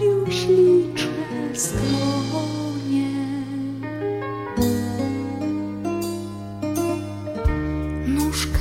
już liczę skronie. Nóżka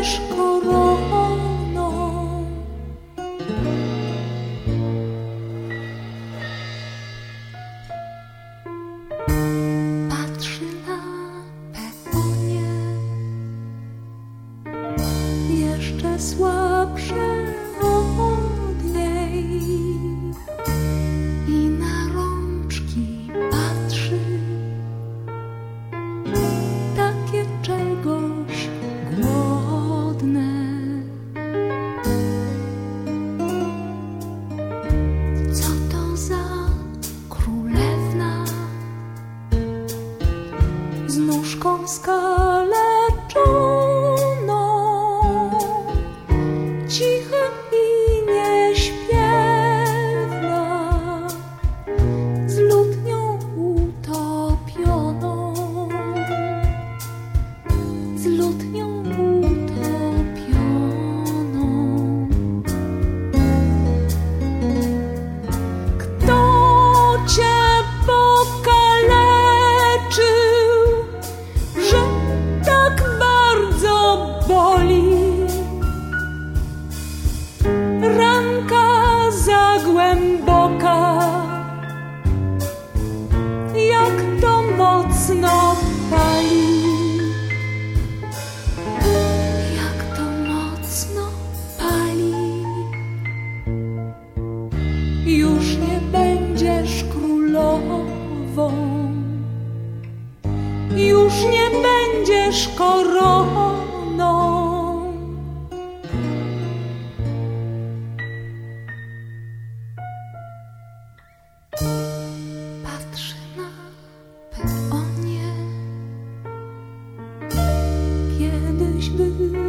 będziesz koroną. Patrzy na peonie, jeszcze słabsze. już nie będziesz koroną. Patrzy na peonie, kiedyś był.